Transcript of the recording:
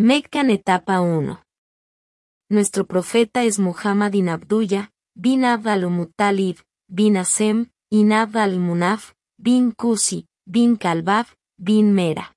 Meccan etapa 1. Nuestro profeta es Muhammad bin Abdullah, bin Abd al-Muttalib, bin Asem, bin Abd al-Munaf, bin Kusi, bin Kalbab, bin Mera.